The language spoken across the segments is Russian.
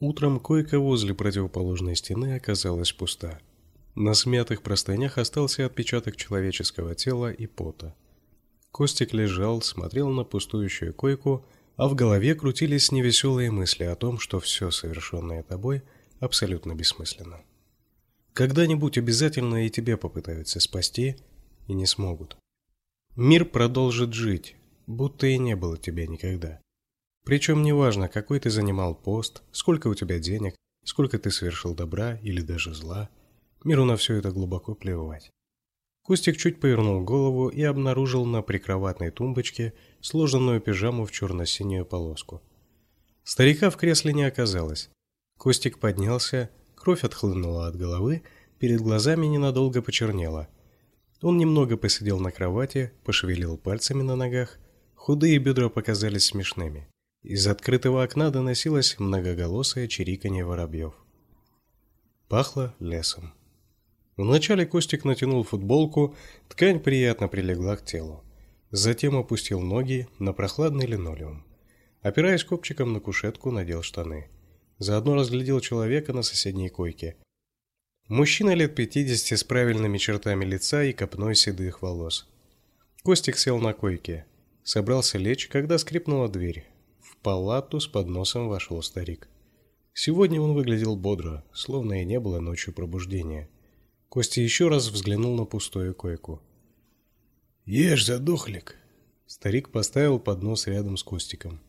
Утром койка возле противоположной стены оказалась пуста. На смятых простынях остался отпечаток человеческого тела и пота. Костик лежал, смотрел на пустующую койку, а в голове крутились невеселые мысли о том, что все совершенное тобой абсолютно бессмысленно. Когда-нибудь обязательно и тебе попытаются спасти, и не смогут. Мир продолжит жить, будто и не было тебя никогда. Причем неважно, какой ты занимал пост, сколько у тебя денег, сколько ты совершил добра или даже зла, миру на все это глубоко плевать. Костик чуть повернул голову и обнаружил на прикроватной тумбочке сложенную пижаму в черно-синюю полоску. Старика в кресле не оказалось. Костик поднялся, кровь отхлынула от головы, перед глазами ненадолго почернело. Он немного посидел на кровати, пошевелил пальцами на ногах, худые бедра показались смешными. Из открытого окна доносилось многоголосое чириканье воробьев. Пахло лесом. Вначале Костик натянул футболку, ткань приятно прилегла к телу. Затем опустил ноги на прохладный линолеум. Опираясь копчиком на кушетку, надел штаны. Заодно разглядел человека на соседней койке. Мужчина лет 50 с правильными чертами лица и копной седых волос. Костик сел на койке. Собрался лечь, когда скрипнула дверь палату с подносом вошел старик. Сегодня он выглядел бодро, словно и не было ночью пробуждения. Костя еще раз взглянул на пустую койку. «Ешь, задохлик!» Старик поставил поднос рядом с Костиком.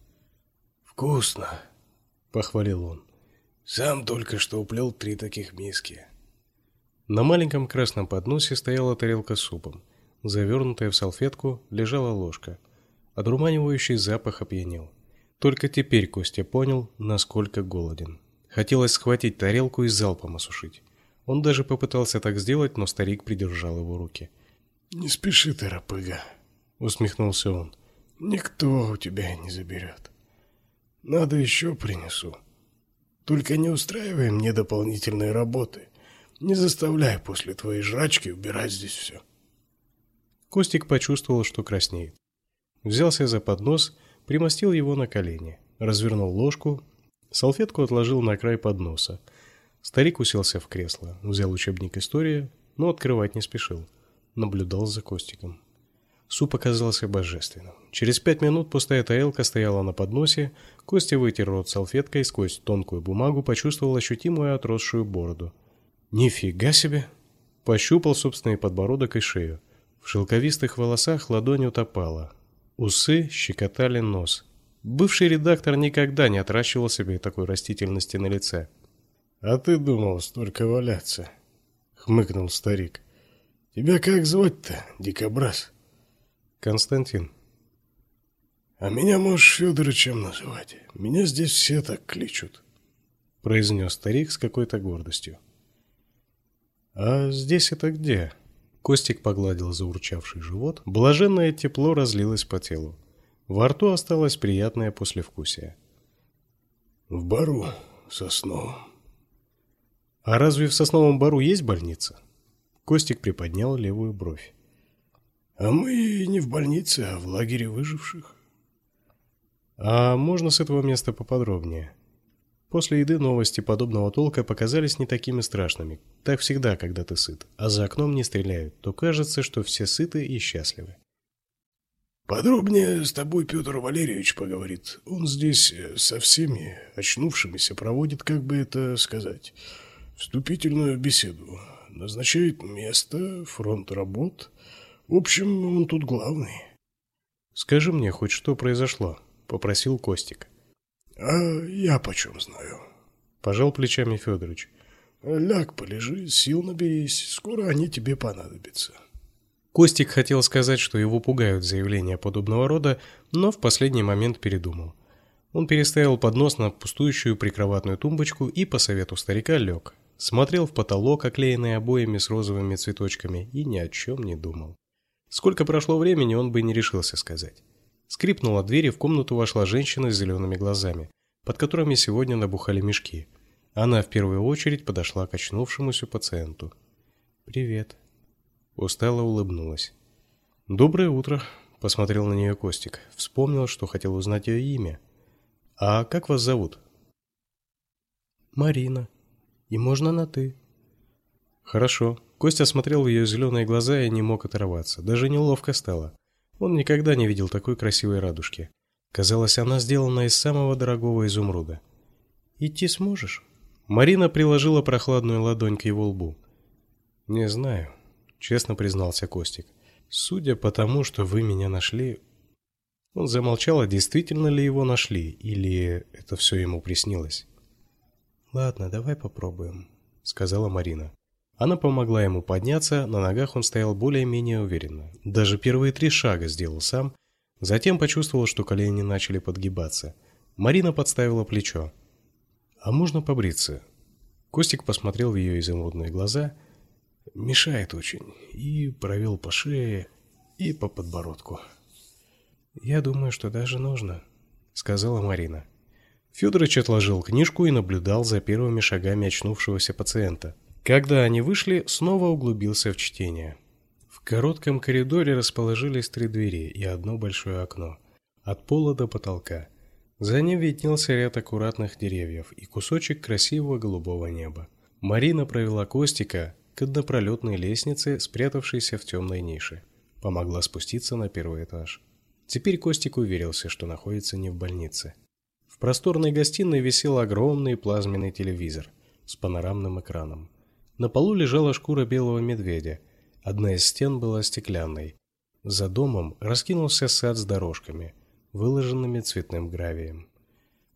«Вкусно!» — похвалил он. «Сам только что уплел три таких миски». На маленьком красном подносе стояла тарелка с супом. Завернутая в салфетку лежала ложка. Одурманивающий запах опьянел. Только теперь Костя понял, насколько голоден. Хотелось схватить тарелку и залпом осушить. Он даже попытался так сделать, но старик придержал его руки. «Не спеши ты, рапыга», — усмехнулся он. «Никто у тебя не заберет. Надо еще принесу. Только не устраивай мне дополнительной работы. Не заставляй после твоей жрачки убирать здесь все». Костик почувствовал, что краснеет. Взялся за поднос примостил его на колени, развернул ложку, салфетку отложил на край подноса. Старик уселся в кресло, взял учебник истории, но открывать не спешил. Наблюдал за Костиком. Суп оказался божественным. Через пять минут пустая тарелка стояла на подносе, Костя вытер рот салфеткой, сквозь тонкую бумагу почувствовал ощутимую отросшую бороду. «Нифига себе!» Пощупал собственный подбородок и шею. В шелковистых волосах ладонь утопала, Усы щекотали нос. Бывший редактор никогда не отращивал себе такой растительности на лице. «А ты думал столько валяться?» — хмыкнул старик. «Тебя как звать-то, дикобраз?» «Константин». «А меня можешь Федорычем называть. Меня здесь все так кличут», — произнес старик с какой-то гордостью. «А здесь это где?» Костик погладил заурчавший живот, блаженное тепло разлилось по телу. Во рту осталось приятное послевкусие. В бару Сосновом. А разве в Сосновом бару есть больница? Костик приподнял левую бровь. А мы не в больнице, а в лагере выживших. А можно с этого места поподробнее? После еды новости подобного толка показались не такими страшными. Так всегда, когда ты сыт, а за окном не стреляют, то кажется, что все сыты и счастливы. Подробнее с тобой Петр Валерьевич поговорит. Он здесь э, со всеми очнувшимися проводит, как бы это сказать, вступительную беседу. Назначает место, фронт работ. В общем, он тут главный. Скажи мне хоть что произошло, попросил Костик. А я почем знаю? Пожал плечами Федорович. Ляг, полежи, сил наберись, скоро они тебе понадобятся. Костик хотел сказать, что его пугают заявления подобного рода, но в последний момент передумал. Он переставил поднос на пустующую прикроватную тумбочку и по совету старика лег. Смотрел в потолок, оклеенный обоями с розовыми цветочками, и ни о чем не думал. Сколько прошло времени, он бы не решился сказать. Скрипнула дверь, и в комнату вошла женщина с зелеными глазами, под которыми сегодня набухали мешки. Она в первую очередь подошла к очнувшемуся пациенту. «Привет». Устало улыбнулась. «Доброе утро», — посмотрел на нее Костик. Вспомнил, что хотел узнать ее имя. «А как вас зовут?» Марина. И можно на «ты». Хорошо. Костя смотрел в ее зеленые глаза и не мог оторваться. Даже неловко стало. Он никогда не видел такой красивой радужки. Казалось, она сделана из самого дорогого изумруда. Идти сможешь? Марина приложила прохладную ладонь к его лбу. Не знаю, честно признался Костик. Судя по тому, что вы меня нашли, он замолчал, а действительно ли его нашли или это все ему приснилось? Ладно, давай попробуем, сказала Марина. Она помогла ему подняться, на ногах он стоял более-менее уверенно. Даже первые три шага сделал сам, затем почувствовал, что колени начали подгибаться. Марина подставила плечо. А можно побриться? Костик посмотрел в ее изумрудные глаза. Мешает очень. И провел по шее, и по подбородку. Я думаю, что даже нужно, сказала Марина. Федорович отложил книжку и наблюдал за первыми шагами очнувшегося пациента. Когда они вышли, снова углубился в чтение. В коротком коридоре расположились три двери и одно большое окно, от пола до потолка. За ним виднелся ряд аккуратных деревьев и кусочек красивого голубого неба. Марина провела Костика к однопролетной лестнице, спрятавшейся в темной нише. Помогла спуститься на первый этаж. Теперь Костик уверился, что находится не в больнице. В просторной гостиной висел огромный плазменный телевизор с панорамным экраном. На полу лежала шкура белого медведя. Одна из стен была стеклянной. За домом раскинулся сад с дорожками, выложенными цветным гравием.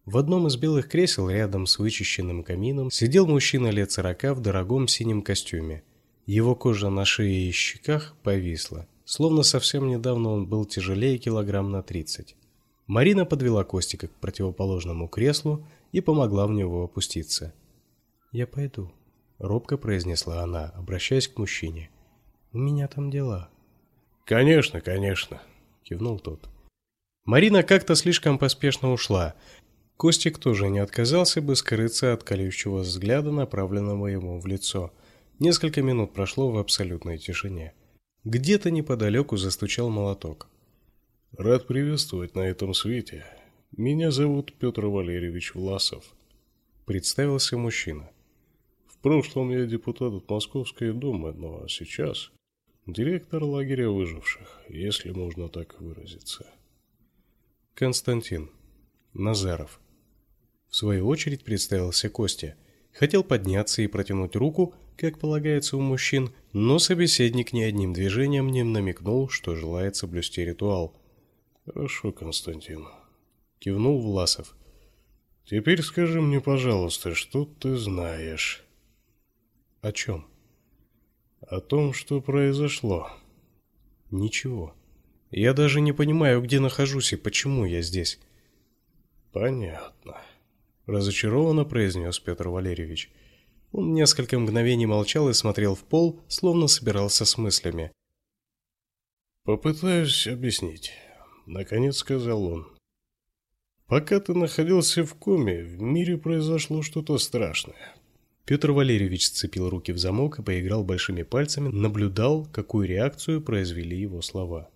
В одном из белых кресел рядом с вычищенным камином сидел мужчина лет сорока в дорогом синем костюме. Его кожа на шее и щеках повисла, словно совсем недавно он был тяжелее килограмм на тридцать. Марина подвела Костика к противоположному креслу и помогла в него опуститься. "Я пойду", робко произнесла она, обращаясь к мужчине. У меня там дела. Конечно, конечно, кивнул тот. Марина как-то слишком поспешно ушла. Костик тоже не отказался бы скрыться от колючего взгляда, направленного ему в лицо. Несколько минут прошло в абсолютной тишине. Где-то неподалеку застучал молоток. Рад приветствовать на этом свете. Меня зовут Петр Валерьевич Власов, представился мужчина прошлом я депутат от Московской думы, но сейчас директор лагеря выживших, если можно так выразиться. Константин Назаров. В свою очередь представился Костя. Хотел подняться и протянуть руку, как полагается у мужчин, но собеседник ни одним движением не намекнул, что желает соблюсти ритуал. Хорошо, Константин, кивнул Власов. Теперь скажи мне, пожалуйста, что ты знаешь? О чем? О том, что произошло. Ничего. Я даже не понимаю, где нахожусь и почему я здесь. Понятно, разочарованно произнес Петр Валерьевич. Он несколько мгновений молчал и смотрел в пол, словно собирался с мыслями. Попытаюсь объяснить, наконец сказал он. Пока ты находился в коме, в мире произошло что-то страшное. Петр Валерьевич сцепил руки в замок и поиграл большими пальцами, наблюдал, какую реакцию произвели его слова.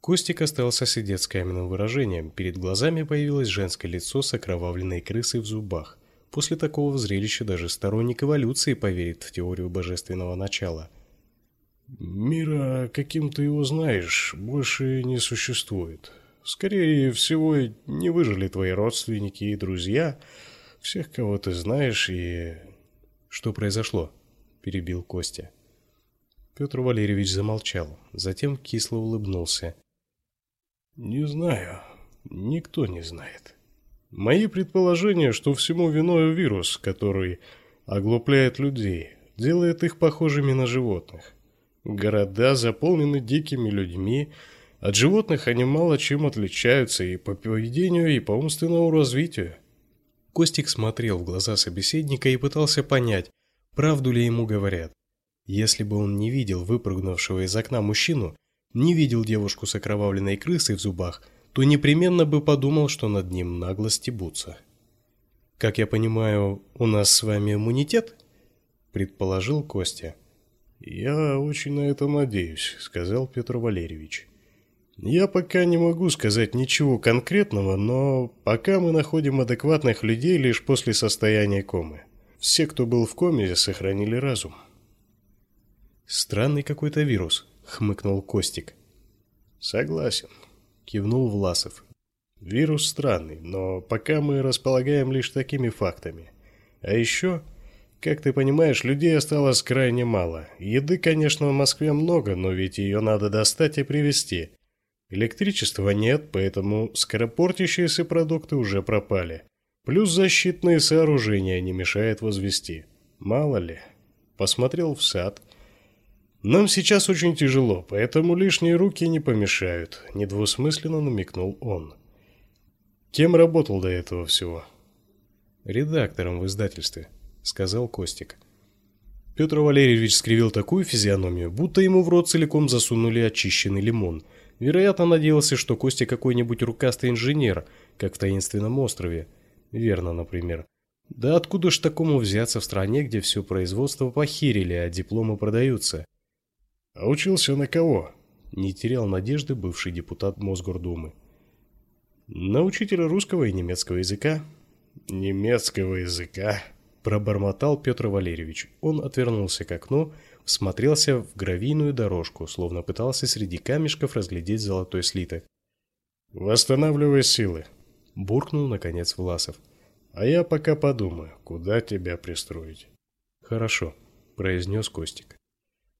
Костик остался сидеть с каменным выражением. Перед глазами появилось женское лицо с окровавленной крысой в зубах. После такого зрелища даже сторонник эволюции поверит в теорию божественного начала. Мира, каким ты его знаешь, больше не существует. Скорее всего, не выжили твои родственники и друзья, всех, кого ты знаешь, и что произошло? перебил Костя. Петр Валерьевич замолчал, затем кисло улыбнулся. Не знаю, никто не знает. Мои предположения, что всему виной вирус, который оглупляет людей, делает их похожими на животных. Города заполнены дикими людьми, от животных они мало чем отличаются и по поведению, и по умственному развитию. Костик смотрел в глаза собеседника и пытался понять, правду ли ему говорят. Если бы он не видел выпрыгнувшего из окна мужчину, не видел девушку с окровавленной крысой в зубах, то непременно бы подумал, что над ним нагло стебутся. Как я понимаю, у нас с вами иммунитет, предположил Костя. Я очень на это надеюсь, сказал Петр Валерьевич. Я пока не могу сказать ничего конкретного, но пока мы находим адекватных людей лишь после состояния комы. Все, кто был в коме, сохранили разум. Странный какой-то вирус, хмыкнул Костик. Согласен, кивнул Власов. Вирус странный, но пока мы располагаем лишь такими фактами. А еще, как ты понимаешь, людей осталось крайне мало. Еды, конечно, в Москве много, но ведь ее надо достать и привезти. Электричества нет, поэтому скоропортящиеся продукты уже пропали. Плюс защитные сооружения не мешает возвести. Мало ли. Посмотрел в сад. Нам сейчас очень тяжело, поэтому лишние руки не помешают, недвусмысленно намекнул он. Кем работал до этого всего? Редактором в издательстве, сказал Костик. Петр Валерьевич скривил такую физиономию, будто ему в рот целиком засунули очищенный лимон – Вероятно, надеялся, что Костя какой-нибудь рукастый инженер, как в таинственном острове. Верно, например. Да откуда ж такому взяться в стране, где все производство похерили, а дипломы продаются? А учился на кого? Не терял надежды бывший депутат Мосгордумы. На учителя русского и немецкого языка. Немецкого языка, пробормотал Петр Валерьевич. Он отвернулся к окну всмотрелся в гравийную дорожку, словно пытался среди камешков разглядеть золотой слиток. «Восстанавливай силы», — буркнул, наконец, Власов. «А я пока подумаю, куда тебя пристроить». «Хорошо», — произнес Костик.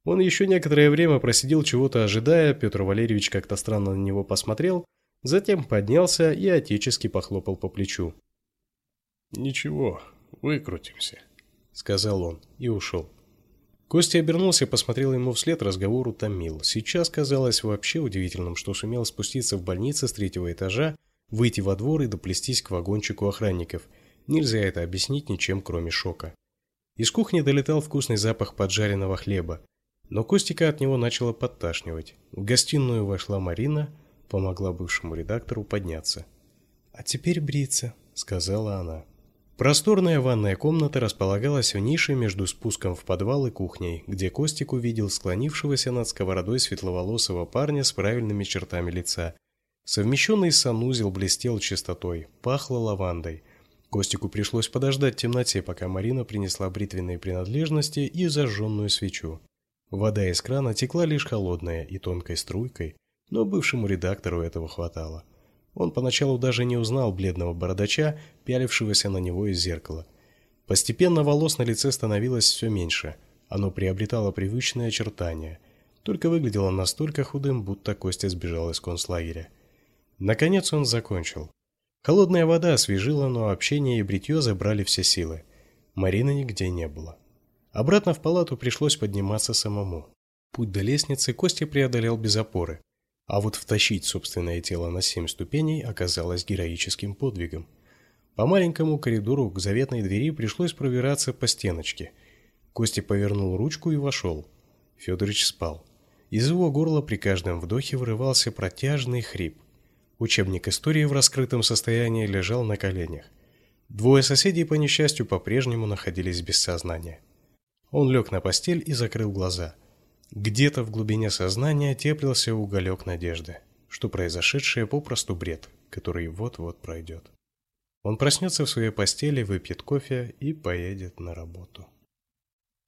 Он еще некоторое время просидел чего-то ожидая, Петр Валерьевич как-то странно на него посмотрел, затем поднялся и отечески похлопал по плечу. «Ничего, выкрутимся», — сказал он и ушел. Костя обернулся и посмотрел ему вслед, разговор утомил. Сейчас казалось вообще удивительным, что сумел спуститься в больницу с третьего этажа, выйти во двор и доплестись к вагончику охранников. Нельзя это объяснить ничем, кроме шока. Из кухни долетал вкусный запах поджаренного хлеба, но Костика от него начало подташнивать. В гостиную вошла Марина, помогла бывшему редактору подняться. «А теперь бриться», — сказала она. Просторная ванная комната располагалась в нише между спуском в подвал и кухней, где Костик увидел склонившегося над сковородой светловолосого парня с правильными чертами лица. Совмещенный санузел блестел чистотой, пахло лавандой. Костику пришлось подождать в темноте, пока Марина принесла бритвенные принадлежности и зажженную свечу. Вода из крана текла лишь холодная и тонкой струйкой, но бывшему редактору этого хватало. Он поначалу даже не узнал бледного бородача, пялившегося на него из зеркала. Постепенно волос на лице становилось все меньше. Оно приобретало привычные очертания, только выглядело настолько худым, будто Костя сбежал из концлагеря. Наконец он закончил. Холодная вода освежила, но общение и бритье забрали все силы. Марины нигде не было. Обратно в палату пришлось подниматься самому. Путь до лестницы Костя преодолел без опоры. А вот втащить собственное тело на семь ступеней оказалось героическим подвигом. По маленькому коридору к заветной двери пришлось пробираться по стеночке. Костя повернул ручку и вошел. Федорович спал. Из его горла при каждом вдохе вырывался протяжный хрип. Учебник истории в раскрытом состоянии лежал на коленях. Двое соседей по несчастью по-прежнему находились без сознания. Он лег на постель и закрыл глаза. Где-то в глубине сознания теплился уголек надежды, что произошедшее попросту бред, который вот-вот пройдет. Он проснется в своей постели, выпьет кофе и поедет на работу.